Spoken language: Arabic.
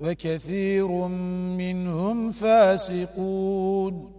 وكثير منهم فاسقون.